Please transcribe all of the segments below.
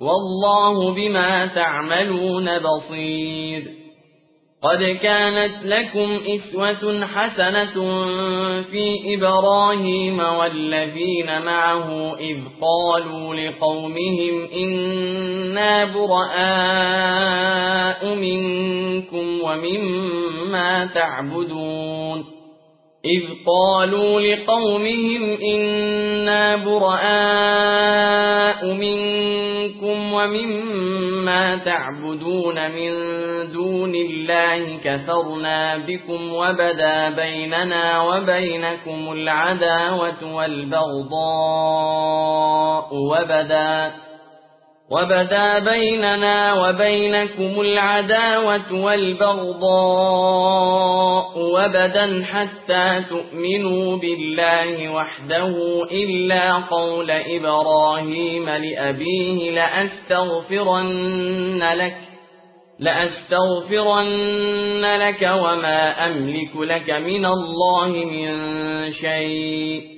والله بما تعملون بصير. قد كانت لكم إسوة حسنة في إبراهيم والذين معه إذ قالوا لقومهم إنا براء منكم ومما تعبدون. إذ قالوا لقومهم إنا براء منكم ومما تعبدون من دون الله كفرنا بكم وبدا بيننا وبينكم العداوة والبغضاء وبدا وبدا بيننا وبينكم العداوة والبغضاء وبدا حتى تؤمنوا بالله وحده إلا قول إبراهيم لأبيه لأستغفرن لك لأستغفرن لك وما أملك لك من الله من شيء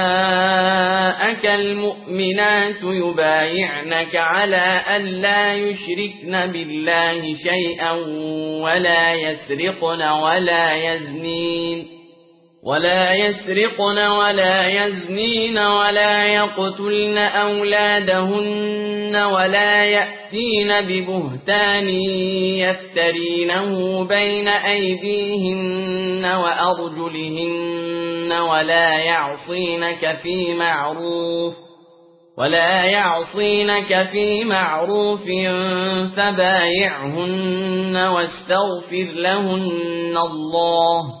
جاءك المؤمنات يبايعنك على أن لا يشركن بالله شيئا ولا يسرقن ولا يزنين ولا يسرقن ولا يزنين ولا يقتلن أولادهن ولا يأتين ببهتان يفترينه بين أيديهن وأرجلهن ولا يعصينك في معروف ولا يعصينك في معروف فبايعهن واستغفر لهن الله